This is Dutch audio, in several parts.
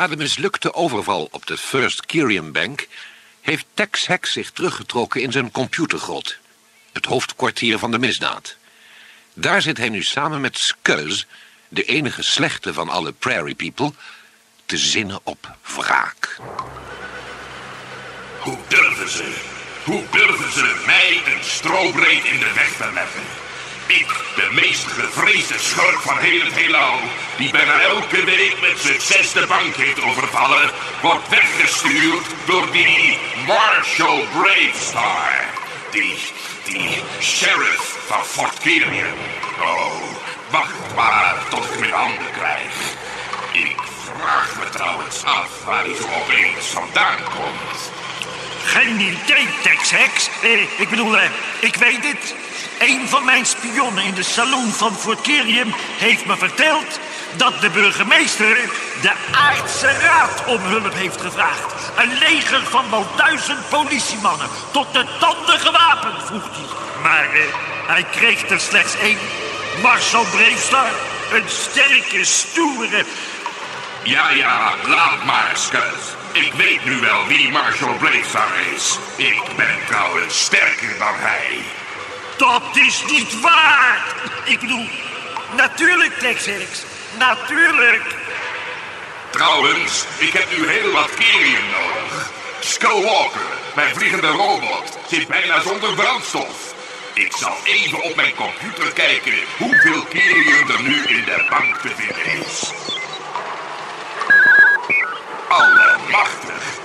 Na de mislukte overval op de First Kirium Bank... heeft Tex Heck zich teruggetrokken in zijn computergrot. Het hoofdkwartier van de misdaad. Daar zit hij nu samen met Skulls, de enige slechte van alle Prairie People... te zinnen op wraak. Hoe durven ze? Hoe durven ze mij een strobreed in de weg te leggen? Ik, de meest gevreesde schurk van heel het heelal, die bijna elke week met succes de bank heeft overvallen, wordt weggestuurd door die Marshall Bravestar. Die, die sheriff van Fort Kirion. Oh, wacht maar tot ik mijn handen krijg. Ik vraag me trouwens af waar hij zo opeens vandaan komt. Geen idee, Tex Hex. Eh, ik bedoel, eh, ik weet het. Een van mijn spionnen in de saloon van Fort Kirium heeft me verteld dat de burgemeester de aardse raad om hulp heeft gevraagd. Een leger van wel duizend politiemannen, tot de tanden gewapend, vroeg hij. Maar eh, hij kreeg er slechts één. Marshal Bravestar, een sterke, stoere... Ja, ja, laat maar, Skulls. Ik weet nu wel wie Marshal Bravestar is. Ik ben trouwens sterker dan hij. Dat is niet waar! Ik bedoel, natuurlijk, Tex Hex. Natuurlijk. Trouwens, ik heb nu heel wat kerium nodig. Skullwalker, mijn vliegende robot, zit bijna zonder brandstof. Ik zal even op mijn computer kijken hoeveel kerium er nu in de bank te vinden is. Allemachtig.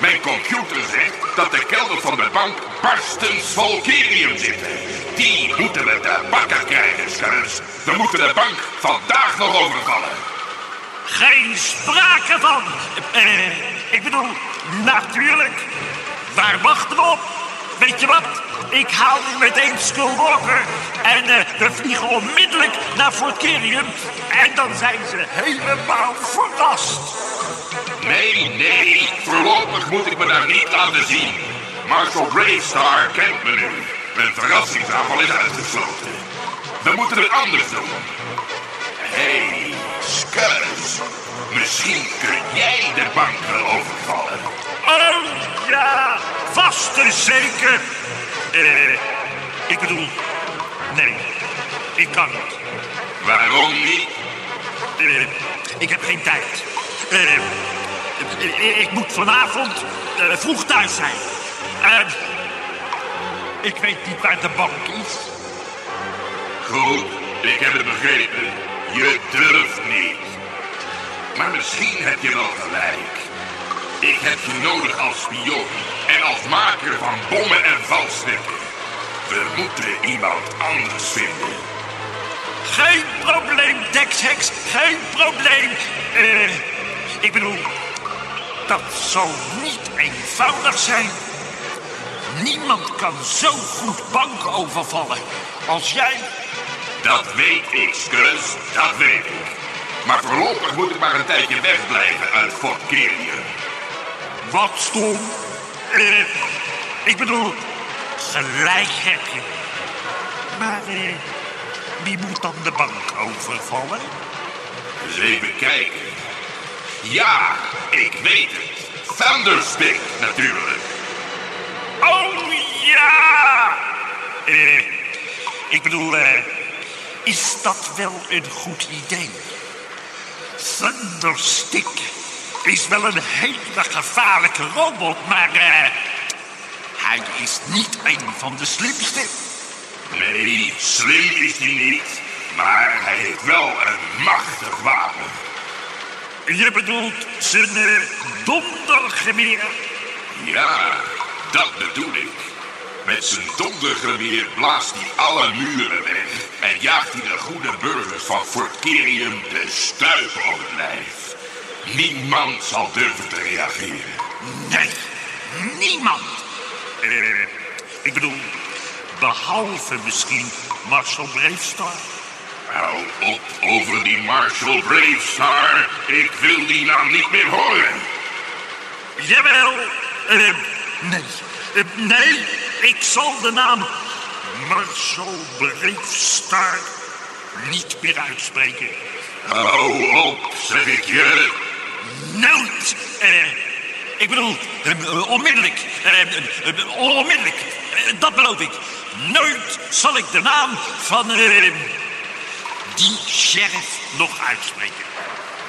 Mijn computer zegt dat de kelder van de bank barstens vol kerium zitten. Die moeten we te bakken krijgen, Skurks. We moeten de bank vandaag nog overvallen. Geen sprake van. Eh, ik bedoel, natuurlijk. Waar wachten we op? Weet je wat? Ik haal nu meteen Skullwalker. En eh, we vliegen onmiddellijk naar Fort Kirium. En dan zijn ze helemaal verrast. Nee, nee, voorlopig moet ik me daar niet laten zien. Marshal Bravestar kent me nu. Een verrassingsaanval is uitgesloten. We moeten het anders doen. Hé, hey, Skulls. Misschien kun jij de bank wel overvallen. Oh ja, vast en zeker. Eh, ik bedoel, nee, ik kan niet. Waarom niet? Ik heb geen tijd. Ik moet vanavond eh, vroeg thuis zijn. Ik weet niet waar de bank is. Goed, ik heb het begrepen. Je durft niet. Maar misschien heb je wel gelijk. Ik heb je nodig als spion en als maker van bommen en valstukken. We moeten iemand anders vinden. Geen probleem, Dex Hex, geen probleem. Eh, ik bedoel, dat zal niet eenvoudig zijn. Niemand kan zo goed banken overvallen als jij. Dat weet ik, Skulls, dat weet ik. Maar voorlopig moet ik maar een tijdje wegblijven uit Fort Kirium. Wat stom. Ik bedoel, gelijk heb je. Maar eh, wie moet dan de bank overvallen? Eens even kijken. Ja, ik weet het. Thunderstick natuurlijk. Oh ja! Ik bedoel, eh, is dat wel een goed idee? Thunderstick is wel een hele gevaarlijke robot, maar eh, hij is niet een van de slimste. Nee, slim is hij niet. Maar hij heeft wel een machtig wapen. Je bedoelt zijn uh, dondergeweer? Ja, dat bedoel ik. Met zijn dondergeweer blaast hij alle muren weg en jaagt hij de goede burgers van Fort Kirium de stuipen op het lijf. Niemand zal durven te reageren. Nee, niemand. Uh, ik bedoel, behalve misschien Marshal Bravestar. Hou op over die Marshal Bravestar. Ik wil die naam niet meer horen. Jawel. Uh, nee, uh, nee, ik zal de naam Marshal Bravestar niet meer uitspreken. Hou op, zeg ik je. Nooit. eh, ik bedoel, eh, onmiddellijk. eh, onmiddellijk. Dat beloof ik. Nooit zal ik de naam van die sheriff nog uitspreken.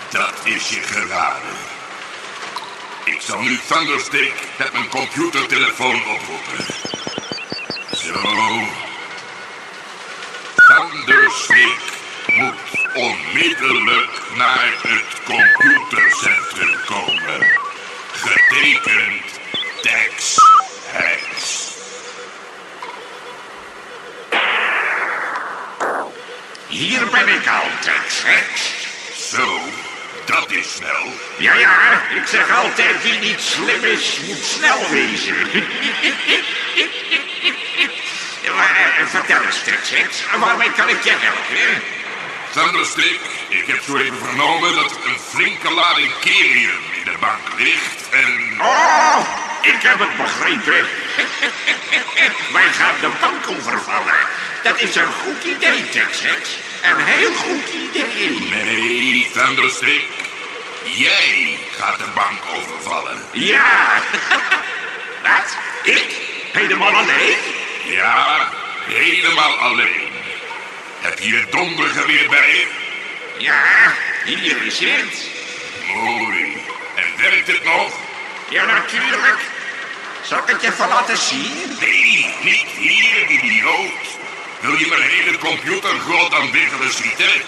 Dat is je geraden. Ik zal nu Thunderstick met mijn computertelefoon oproepen. Zo. Thunderstick onmiddellijk naar het computercentrum komen. Getekend Tex Hex. Hier ben ik al, Tex Hex. Zo, dat is snel. Ja, ja, ik zeg altijd, wie niet slim is, moet snel wezen. eh, vertel eens, Tex Hex, waarmee kan ik je helpen? Thunderstick, ik heb zo even vernomen dat er een flinke lading kerium in de bank ligt en... Oh, ik heb het begrepen. Wij gaan de bank overvallen. Dat is een goed idee, Tex Hex. Een heel goed idee. Nee, Thunderstick. Jij gaat de bank overvallen. Ja. Wat? Ik? Helemaal alleen? Ja, helemaal alleen. Heb je je dondergeweer bij je? Ja, hier is het. Mooi. En werkt het nog? Ja, natuurlijk. Zal ik het je even laten zien? Nee, niet hier, idioot. Wil je mijn hele computer groot aan schieten?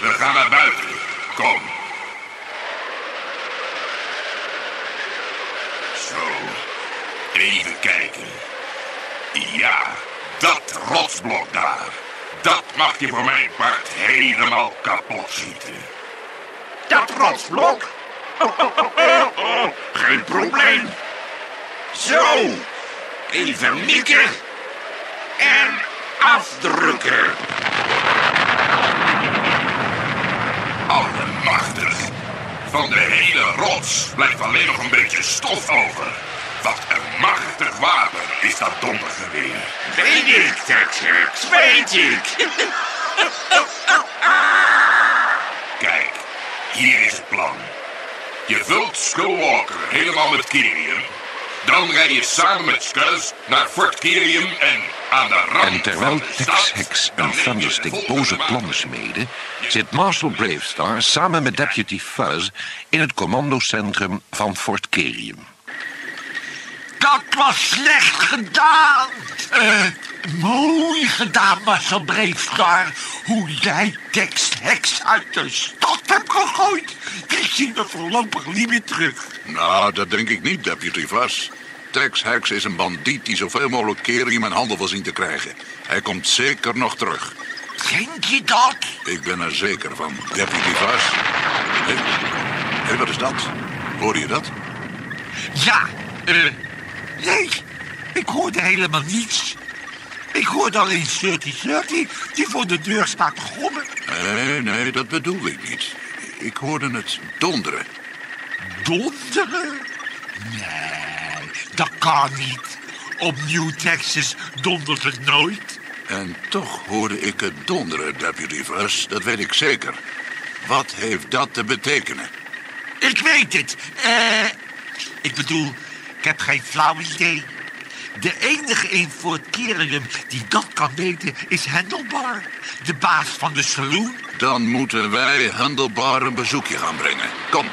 We gaan naar buiten. Kom. Zo. Even kijken. Ja, dat rotsblok daar. Dat mag je voor mijn part helemaal kapot schieten. Dat rotsblok? Geen probleem. Zo. Even mikken. En afdrukken. Allemachtig. Van de hele rots blijft alleen nog een beetje stof over. Machtig wapen is dat dondergeweer. Weet ik, Tex Hex, weet ik. Kijk, hier is het plan. Je vult Skullwalker helemaal met Kyrium. Dan rij je samen met Skuzz naar Fort Kyrium en aan de rand En terwijl van de Tex stad, Hex dan en Thunderstick boze plannen smeden, zit Marshal Bravestar samen met Deputy Fuzz in het commandocentrum van Fort Kerium. Dat was slecht gedaan. Eh, mooi gedaan, Marcel Breefstar. Hoe jij Tex Hex uit de stad hebt gegooid. Die zien we voorlopig niet meer terug. Nou, dat denk ik niet, deputy Vaz. Tex Hex is een bandiet die zoveel mogelijk keren in mijn handen wil zien te krijgen. Hij komt zeker nog terug. Denk je dat? Ik ben er zeker van, deputy Vaz. Hé, hey, wat is dat? Hoor je dat? Ja, eh... nee, ik hoorde helemaal niets. Ik hoorde alleen 3030 die voor de deur staat te. Nee, nee, dat bedoel ik niet. Ik hoorde het donderen. Donderen? Nee, dat kan niet. Op New Texas dondert het nooit. En toch hoorde ik het donderen, deputy Vaz. Dat weet ik zeker. Wat heeft dat te betekenen? Ik weet het. Eh, ik bedoel, ik heb geen flauw idee. De enige in Fort Kerium die dat kan weten is Handlebar. De baas van de saloon. Dan moeten wij Handelbar een bezoekje gaan brengen. Kom.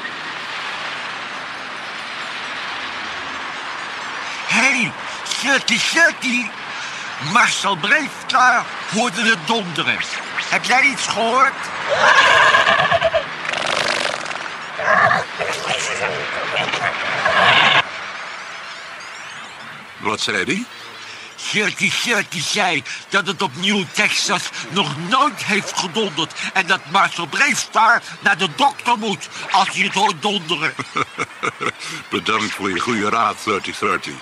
Hé, hey, Shirty Shirty. Marcel Breefklaar hoorde het donderen. Heb jij iets gehoord? Wat zei die? Shirty Shirty zei dat het op New Texas nog nooit heeft gedonderd... en dat Marcel Breefstar naar de dokter moet als hij het hoort donderen. Bedankt voor je goede raad, 3030.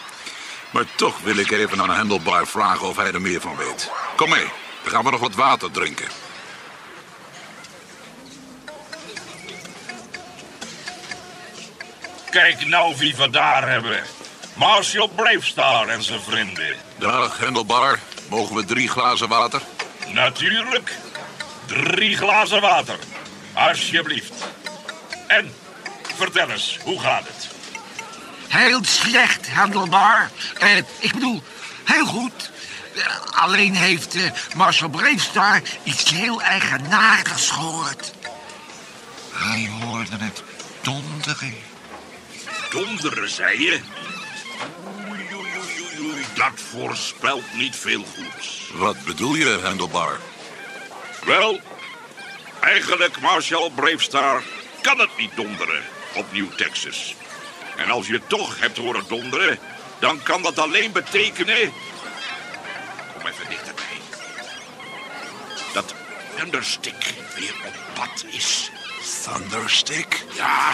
Maar toch wil ik even aan Handelbar vragen of hij er meer van weet. Kom mee, dan gaan we nog wat water drinken. Kijk nou wie we daar hebben. Marshall Bravestar en zijn vrienden. Dag, Handelbar. Mogen we drie glazen water? Natuurlijk. Drie glazen water. Alsjeblieft. En, Vertel eens, hoe gaat het? Heel slecht, handelbaar. Eh, ik bedoel, heel goed. Eh, alleen heeft eh, Marcel Breefstar iets heel eigenaardigs gehoord. Hij hoorde het donderen. Donderen, zei je? Dat voorspelt niet veel goeds. Wat bedoel je, Handlebar? Wel, eigenlijk, Marshall Bravestar, kan het niet donderen op Nieuw Texas. En als je het toch hebt horen donderen, dan kan dat alleen betekenen... Kom even dichterbij. Dat Thunderstick weer op pad is. Thunderstick? Ja,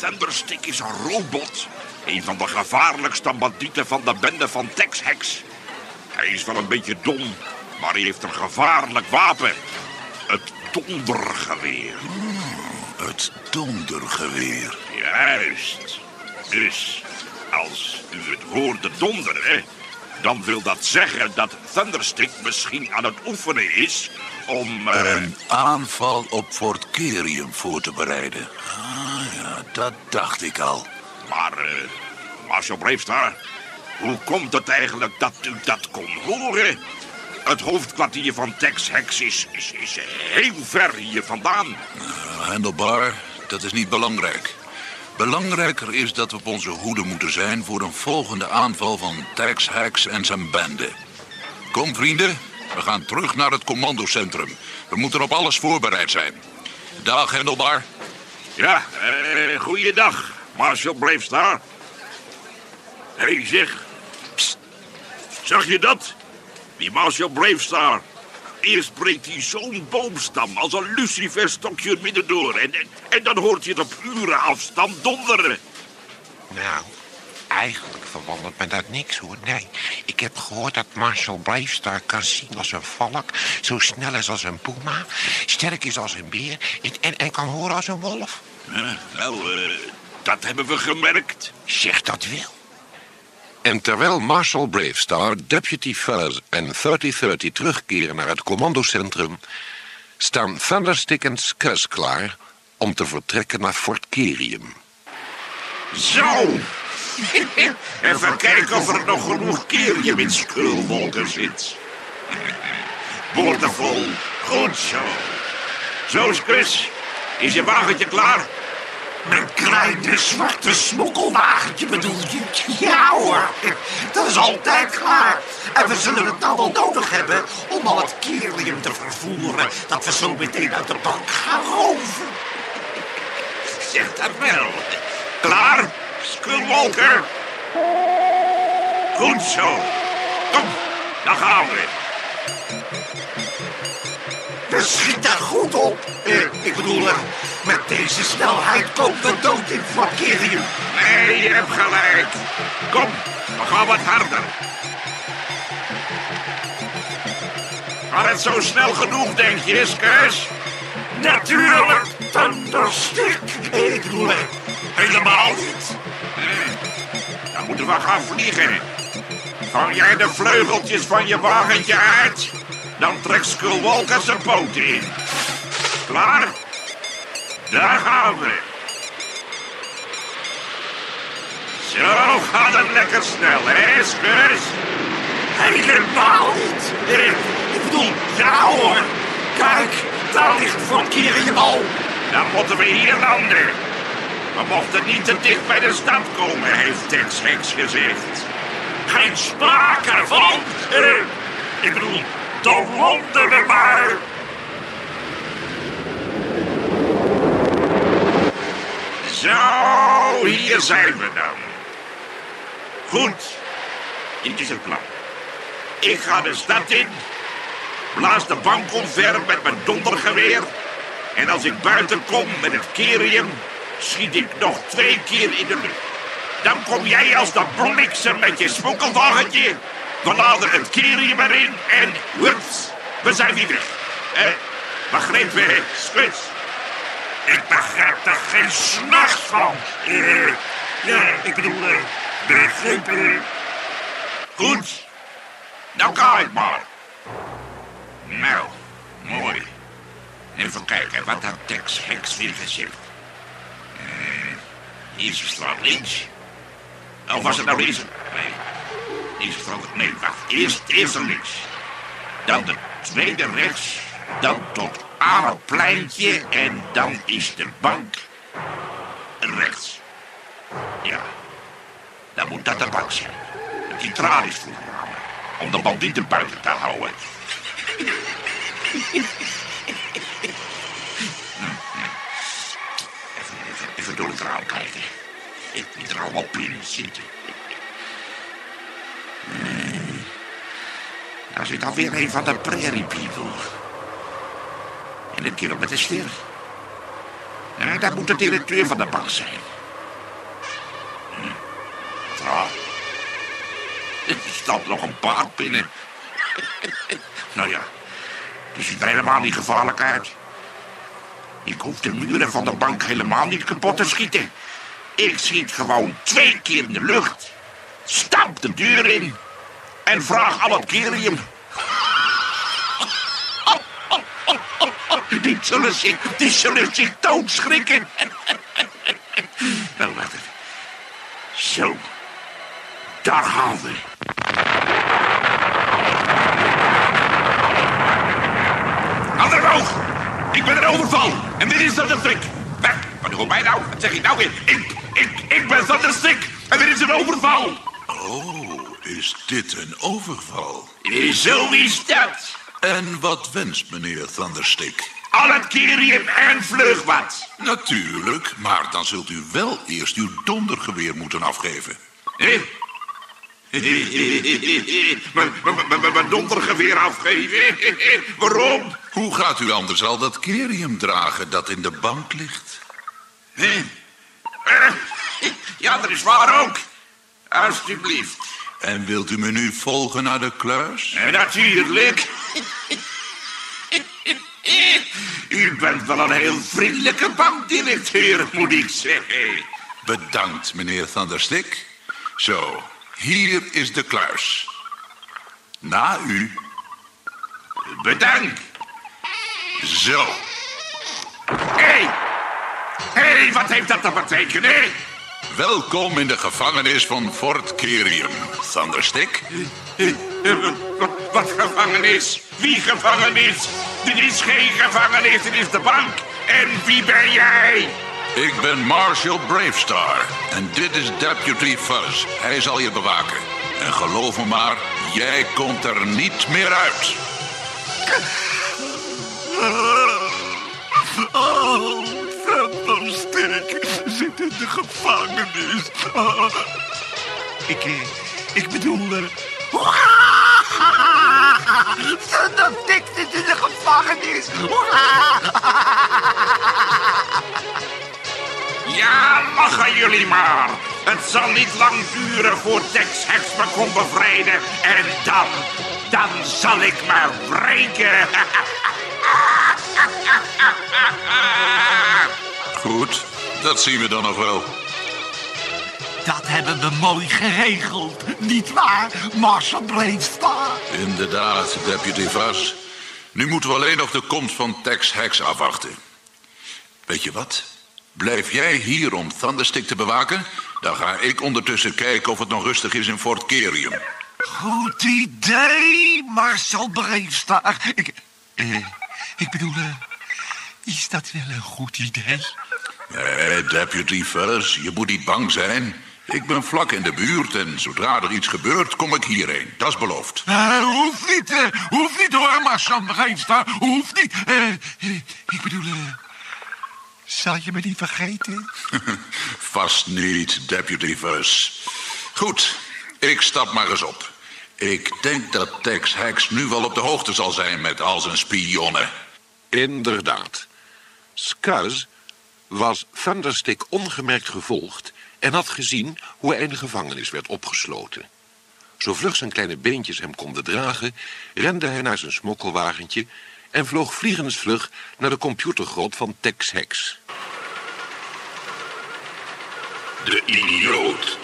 Thunderstick is een robot. Een van de gevaarlijkste bandieten van de bende van Tex Hex. Hij is wel een beetje dom, maar hij heeft een gevaarlijk wapen. Het dondergeweer. Het dondergeweer. Juist. Dus, als u het hoorde donderen... dan wil dat zeggen dat Thunderstick misschien aan het oefenen is... om... eh, Een aanval op Fort Kerium voor te bereiden. Ah ja, dat dacht ik al. Maar, eh, Marshal Bravestar, hoe komt het eigenlijk dat u dat kon horen? Het hoofdkwartier van Tex Hex is, is, is heel ver hier vandaan. Handlebar, dat is niet belangrijk. Belangrijker is dat we op onze hoede moeten zijn voor een volgende aanval van Tex Hex en zijn bende. Kom vrienden, we gaan terug naar het commandocentrum. We moeten op alles voorbereid zijn. Dag Handlebar. Ja, eh, goeiedag, Marshal Bravestar. Hé, hey, zeg. Zag je dat? Die Marshal Bravestar. Eerst breekt hij zo'n boomstam als een luciferstokje er midden door. En, en, en dan hoort je het op uren afstand donderen. Nou, eigenlijk verwondert me dat niks hoor. Nee, ik heb gehoord dat Marshall Bravestar kan zien als een valk. Zo snel is als een puma. Sterk is als een beer. En, en, en kan horen als een wolf. Wel, eh, dat hebben we gemerkt. Zeg dat wel. En terwijl Marshall Bravestar, Deputy Fellows en 3030 terugkeren naar het commandocentrum... staan Thunderstick en Scrus klaar om te vertrekken naar Fort Kerium. Zo! Even kijken of er nog genoeg kerium in skulwolken zit. Boordevol. Goed zo. Zo, Chris. Is je wagentje klaar? Mijn kleine zwarte smokkelwagentje bedoel je? Ja hoor, dat is altijd klaar. En we zullen het nou wel nodig hebben om al het kerium te vervoeren... dat we zo meteen uit de bank gaan roven. Zeg dat wel. Klaar? Skulwolker. Goed zo. Kom, dan gaan we. We schieten goed op. Eh, ik bedoel, eh, met deze snelheid komen we dood in Vakerium. Nee, je hebt gelijk. Kom, we gaan wat harder. Gaat het zo snel genoeg, denk je, Skers? Natuurlijk, Thunderstick. Eh, helemaal niet. Dan moeten we gaan vliegen. Vang jij de vleugeltjes van je wagentje uit? Dan trekt Skullwalker zijn poten in. Klaar? Daar gaan we. Zo gaat het lekker snel, hè, Skurs? Helemaal niet. Ik bedoel, ja hoor. Kijk, daar ligt Vakerium al. Dan moeten we hier landen. We mochten niet te dicht bij de stad komen, heeft Tex Hex gezegd. Geen sprake van. Ik bedoel, dan landen we maar. Zo, hier zijn we dan. Goed, dit is het plan. Ik ga de stad in, blaas de bank omver met mijn dondergeweer... en als ik buiten kom met het kerium, schiet ik nog twee keer in de lucht. Dan kom jij als de blikser met je smokkelwagentje. We laden het kerium erin en hups, we zijn weer weg. Eh, begrepen, Spits? Ik begrijp er geen s'nachts van. Ja, ik bedoel, eh, begrepen. Goed. Nou ga ik maar. Nou, mooi. Even kijken, wat had Tex Hex weer gezegd? Eh, Eerste straat links. Of was het nou links? Nee. Eerste straat... Nee, wacht. Eerst, eerst links. Dan de tweede rechts. Dan tot pleintje. En dan is de bank rechts. Ja. Dan moet dat de bank zijn. Die tralies. Om de bandieten buiten te houden. Even, even, even door het raam kijken. Ik moet er allemaal binnen zitten. Nee. Daar zit alweer een van de Prairie People. En dit kerel met. Ja, dat moet de directeur van de bank zijn. Hm. Trouw. Er staat nog een paard binnen. nou ja, het ziet er helemaal niet gevaarlijk uit. Ik hoef de muren van de bank helemaal niet kapot te schieten. Ik schiet gewoon twee keer in de lucht. Stamp de deur in. En vraag al het kerium. Die zullen zich, die zullen zich doodschrikken. Wel, wacht even. Zo. Daar gaan we. Ander oog! Ik ben een overval. En dit is Thunderstick. Weg. Wat hoor mij nou? Wat zeg je nou weer? Ik, ik, ik ben Thunderstick. En dit is een overval. Oh, is dit een overval? Zo is dat. En wat wenst meneer Thunderstick? Al het kerium en vlug wat. Natuurlijk, maar dan zult u wel eerst uw dondergeweer moeten afgeven. Hé? Mijn- dondergeweer afgeven? Waarom? Hoe gaat u anders al dat kerium dragen dat in de bank ligt? Hé? Ja, dat is waar ook. Alsjeblieft. En wilt u me nu volgen naar de kluis? En natuurlijk. U bent wel een heel vriendelijke bankdirecteur, moet ik zeggen. Bedankt, meneer Thunderstick. Zo, hier is de kluis. Na u. Bedankt. Zo. Hé! Hey. Hé, hey, wat heeft dat te betekenen? Welkom in de gevangenis van Fort Kerium, Thunderstick. Wat, gevangenis? Wie gevangenis? Dit is geen gevangenis, dit is de bank. En wie ben jij? Ik ben Marshal Bravestar en dit is Deputy Fuzz. Hij zal je bewaken. En geloof me maar, jij komt er niet meer uit. Oh, Thunderstick zit in de gevangenis. Oh. Ik, eh, ik bedoel... eh, Thunderstick zit in de gevangenis. Ja, lachen jullie maar. Het zal niet lang duren voor Tex Hex me kon bevrijden. En dan, dan zal ik me wreken. Goed, dat zien we dan nog wel. Dat hebben we mooi geregeld, niet waar, Marshal Bravestar? Inderdaad, Deputy Fuzz. Nu moeten we alleen nog de komst van Tex Hex afwachten. Weet je wat? Blijf jij hier om Thunderstick te bewaken? Dan ga ik ondertussen kijken of het nog rustig is in Fort Kerium. Goed idee, Marshal Bravestar. Ik, eh, ik bedoel, eh, is dat wel een goed idee? Nee, Deputy Fuzz, je moet niet bang zijn. Ik ben vlak in de buurt en zodra er iets gebeurt, kom ik hierheen. Dat is beloofd. Uh, hoeft niet, eh, hoeft niet hoor, Marshal Bravestar. Hoeft niet. Eh, eh, ik bedoel, zal je me niet vergeten? Vast niet, Deputy Fuzz. Goed, ik stap maar eens op. Ik denk dat Tex Hex nu wel op de hoogte zal zijn met al zijn spionnen. Inderdaad. Scuzz was Thunderstick ongemerkt gevolgd en had gezien hoe hij in de gevangenis werd opgesloten. Zo vlug zijn kleine beentjes hem konden dragen, rende hij naar zijn smokkelwagentje en vloog vliegensvlug naar de computergrot van Tex Hex. De idioot.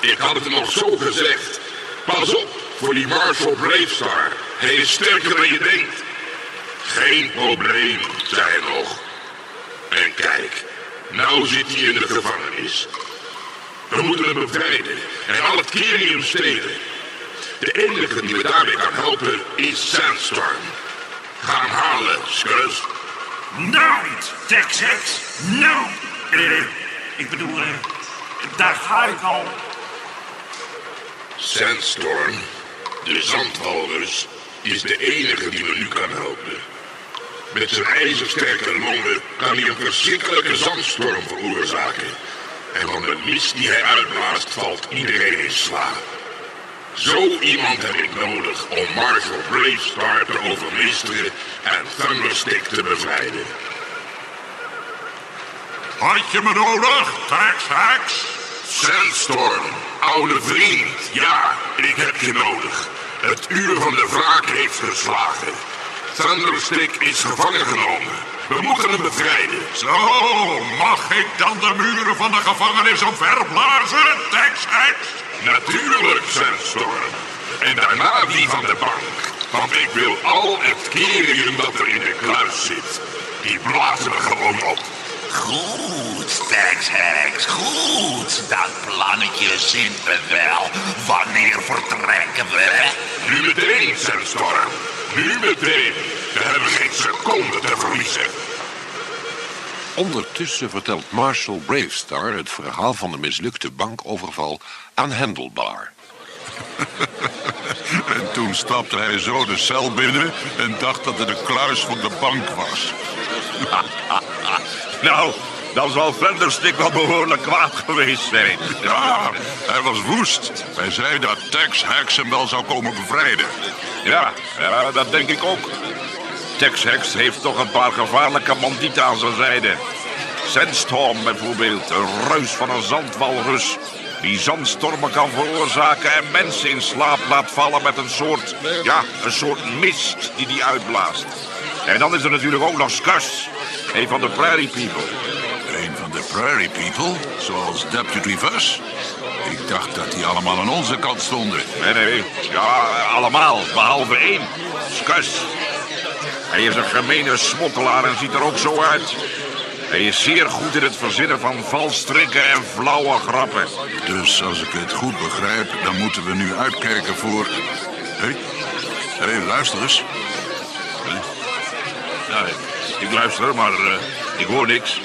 Ik had het nog zo gezegd. Pas op voor die Marshal Bravestar. Hij is sterker dan je denkt. Geen probleem, zei hij nog. En kijk, Nou zit hij in de gevangenis. We moeten hem bevrijden en al het Kerium stelen. De enige die me daarbij kan helpen is Sandstorm. Ga hem halen. Nou, Tex-Hex. Nou. Eh, ik bedoel, eh, daar ga ik al. Sandstorm, de zandwalrus, is de enige die me nu kan helpen. Met zijn ijzersterke longen kan hij een verschrikkelijke zandstorm veroorzaken. En van de mist die hij uitblaast valt iedereen in slaap. Zo iemand heb ik nodig om Marshal Bravestar te overmeesteren en Thunderstick te bevrijden. Had je me nodig, Tex-Hex? Sandstorm, oude vriend, ja, ik heb je nodig. Het uur van de wraak heeft geslagen. Thunderstick is gevangen genomen. We moeten hem bevrijden. Zo, mag ik dan de muren van de gevangenis omverblazen, Tex-Hex? Natuurlijk, Sandstorm. En daarna die van de bank. Want ik wil al het kerium dat er in de kluis zit. Die blazen we gewoon op. Goed, Tex-Hex, goed. Dat plannetje zit me wel. Wanneer vertrekken we? Nu meteen, Sandstorm. Nu meteen. We hebben geen seconde te verliezen. Ondertussen vertelt Marshal Bravestar het verhaal van de mislukte bankoverval aan Handlebar. En toen stapte hij zo de cel binnen en dacht dat het de kluis van de bank was. Nou, dan zal Thunderstick wel behoorlijk kwaad geweest zijn. Ja, hij was woest. Hij zei dat Tex-Hex hem wel zou komen bevrijden. Ja, ja, dat denk ik ook. Tex-Hex heeft toch een paar gevaarlijke bandieten aan zijn zijde. Sandstorm bijvoorbeeld, een reus van een zandwalrus... die zandstormen kan veroorzaken en mensen in slaap laat vallen met een soort... ja, een soort mist die die uitblaast. En dan is er natuurlijk ook nog Scus, een van de Prairie People. Een van de Prairie People, zoals Deputy Fuss. Ik dacht dat die allemaal aan onze kant stonden. Nee, nee, ja, allemaal, behalve één. Scus. Hij is een gemene smokkelaar en ziet er ook zo uit. Hij is zeer goed in het verzinnen van valstrikken en flauwe grappen. Dus als ik het goed begrijp, dan moeten we nu uitkijken voor... Hé, hey. hey, luister eens. Ik luister, maar eh, ik hoor niks.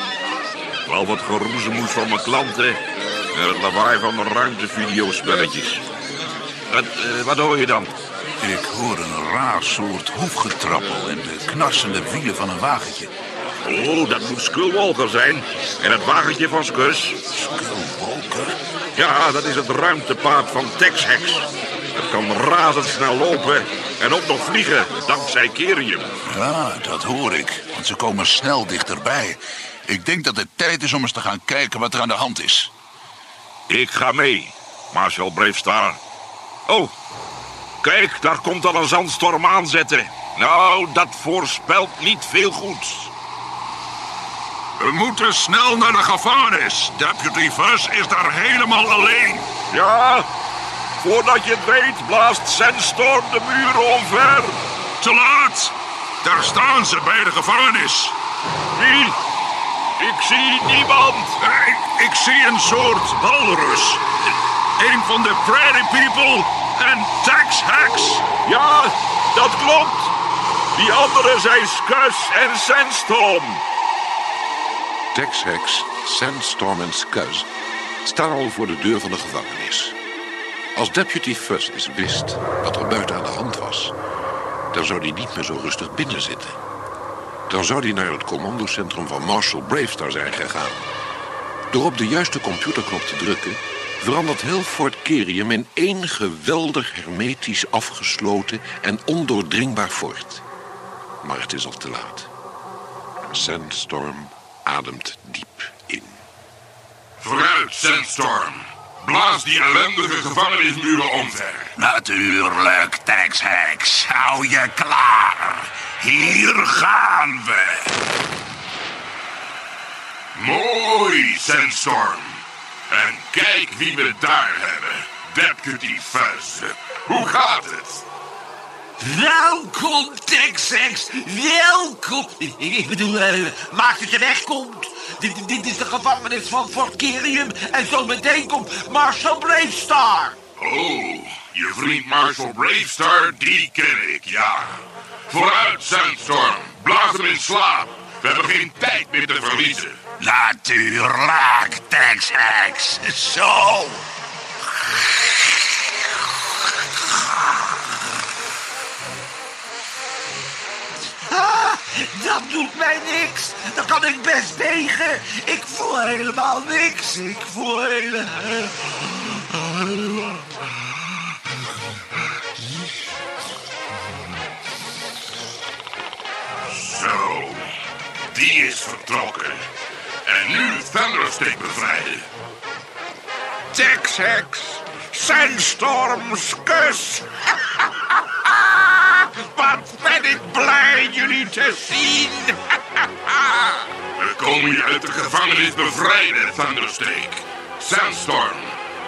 Wel wat geroezemoes van mijn klanten en het lawaai van de ruimtevideospelletjes. Wat, eh, wat hoor je dan? Ik hoor een raar soort hoefgetrappel en de knarsende wielen van een wagentje. Oh, dat moet Skullwalker zijn. En het wagentje van Scus. Skullwalker? Ja, dat is het ruimtepaard van Tex-Hex. Het kan razendsnel lopen en ook nog vliegen, dankzij Kerium. Ja, dat hoor ik. Want ze komen snel dichterbij. Ik denk dat het tijd is om eens te gaan kijken wat er aan de hand is. Ik ga mee, Marshal Bravestar. Oh, kijk, daar komt al een zandstorm aanzetten. Nou, dat voorspelt niet veel goeds. We moeten snel naar de gevangenis. Deputy Fuss is daar helemaal alleen. Ja, voordat je het weet blaast Sandstorm de muren omver. Te laat. Daar staan ze bij de gevangenis. Wie? Ik zie niemand. Ik, ik zie een soort walrus. Een van de Prairie People en Tex-Hex. Ja, dat klopt. Die anderen zijn Scus en Sandstorm. Tex-Hex, Sandstorm en Scuzz staan al voor de deur van de gevangenis. Als Deputy Fuss eens wist wat er buiten aan de hand was... dan zou hij niet meer zo rustig binnen zitten. Dan zou hij naar het commandocentrum van Marshal Bravestar zijn gegaan. Door op de juiste computerknop te drukken... verandert heel Fort Kerium in één geweldig hermetisch afgesloten... en ondoordringbaar fort. Maar het is al te laat. Sandstorm ademt diep in. Vooruit, Sandstorm. Blaas die ellendige gevangenismuren omver. Natuurlijk, Tex-Hex. Hou je klaar. Hier gaan we. Mooi, Sandstorm. En kijk wie we daar hebben. Deputy Fuzz. Hoe gaat het? Welkom, Tex-Hex. Welkom. Ik bedoel, eh, maak dat je wegkomt. Dit, dit is de gevangenis van Fort Kirium en zo meteen komt Marshal Bravestar. Oh, je vriend Marshal Bravestar, die ken ik, ja. Vooruit, Sandstorm. Blaas hem in slaap. We hebben geen tijd meer te verliezen. Natuurlijk, Tex-Hex. Zo. Dat doet mij niks. Dan kan ik best tegen. Ik voel helemaal niks. Ik voel helemaal... Zo, die is vertrokken. En nu Thunderstick bevrijden. Tex-Hex, Sandstorms kus. Wat ben ik blij jullie te zien. We komen je uit de gevangenis bevrijden, Thunderstick. Sandstorm,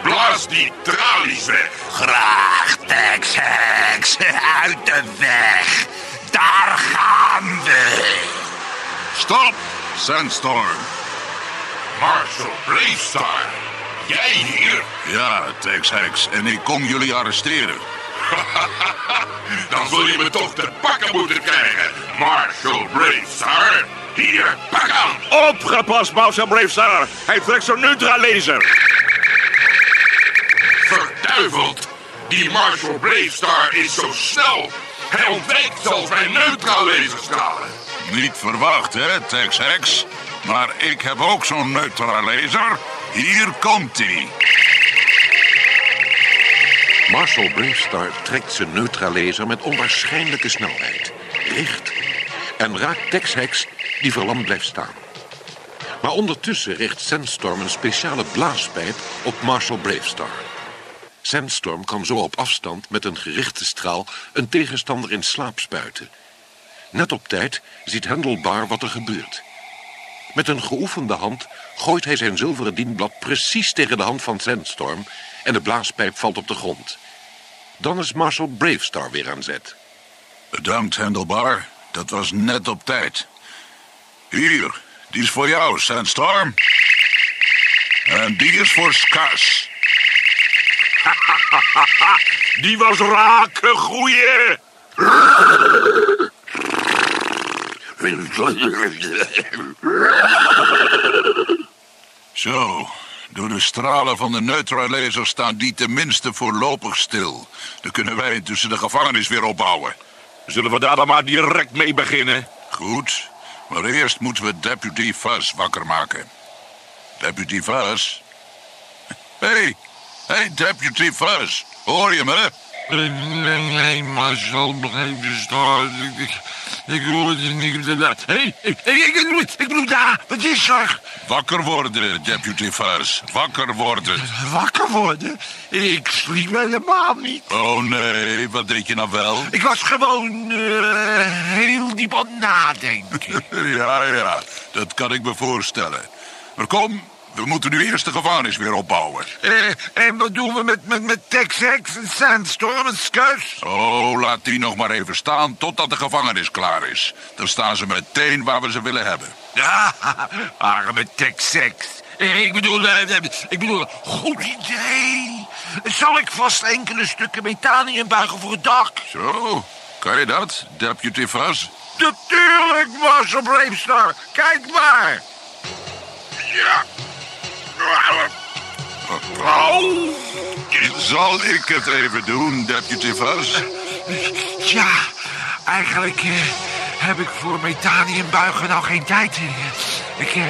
blaas die tralies weg. Graag, Tex-Hex. Uit de weg. Daar gaan we. Stop, Sandstorm. Marshal Bravestar, jij hier? Ja, Tex-Hex, en ik kom jullie arresteren. Dan zul je me toch te pakken moeten krijgen, Marshal Bravestar. Hier, pak aan. Opgepast, Marshal Bravestar. Hij trekt zo'n neutralaser. Verduiveld. Die Marshal Bravestar is zo snel. Hij ontwijkt zelfs mijn neutralaserstralen. Niet verwacht, hè, Tex-Hex? Maar ik heb ook zo'n neutralaser. Hier komt hij. Marshal Bravestar trekt zijn neutralaser met onwaarschijnlijke snelheid. Richt en raakt Tex-Hex die verlamd blijft staan. Maar ondertussen richt Sandstorm een speciale blaaspijp op Marshal Bravestar. Sandstorm kan zo op afstand met een gerichte straal een tegenstander in slaap spuiten. Net op tijd ziet Handlebar wat er gebeurt. Met een geoefende hand gooit hij zijn zilveren dienblad precies tegen de hand van Sandstorm en de blaaspijp valt op de grond. Dan is Marshal Bravestar weer aan zet. Bedankt, Handlebar. Dat was net op tijd. Hier, die is voor jou, Sandstorm. En die is voor Skas. Die was raken, goeie. Zo, door de stralen van de neutralaser staan die tenminste voorlopig stil. Dan kunnen wij intussen de gevangenis weer opbouwen. Zullen we daar dan maar direct mee beginnen? Goed, maar eerst moeten we Deputy Fuzz wakker maken. Deputy Fuzz? Hé, hey, hey, Deputy Fuzz. Hoor je me? Nee, Marshal Bravestar. Ik, ik hoor het niet. Hé, ik, ik, bedoel, ik daar, wat is er? Wakker worden, Deputy Fuzz. Wakker worden. Wakker worden? Ik sliep helemaal niet. Oh nee, wat deed je nou wel? Ik was gewoon eh, heel diep aan het nadenken. Ja, ja, dat kan ik me voorstellen. Maar kom, we moeten nu eerst de gevangenis weer opbouwen. Eh, en wat doen we met, met, met Tex-Hex en Sandstorm en Skus? Oh, laat die nog maar even staan totdat de gevangenis klaar is. Dan staan ze meteen waar we ze willen hebben. Ja, arme Tex-Hex. Eh, Ik bedoel, eh, ik bedoel, goed idee. Zal ik vast enkele stukken metanium buigen voor het dak? Zo, kan je dat, Deputy Fuzz? Natuurlijk, Marshal Bravestar. Kijk maar. Ja. Zal ik het even doen, Deputy Fuzz? Ja, eigenlijk eh, heb ik voor metanium buigen nou geen tijd. Eh, Ik, eh,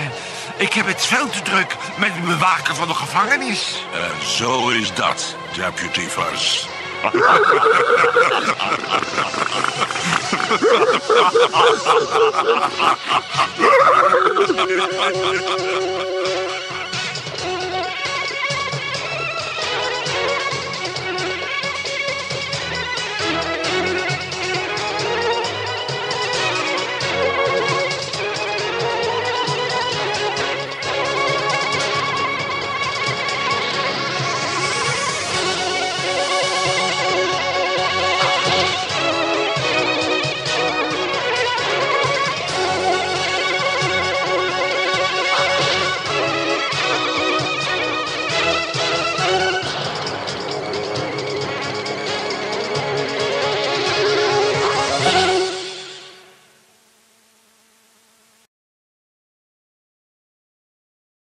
ik heb het veel te druk met het bewaken van de gevangenis. En zo is dat, Deputy Fuzz.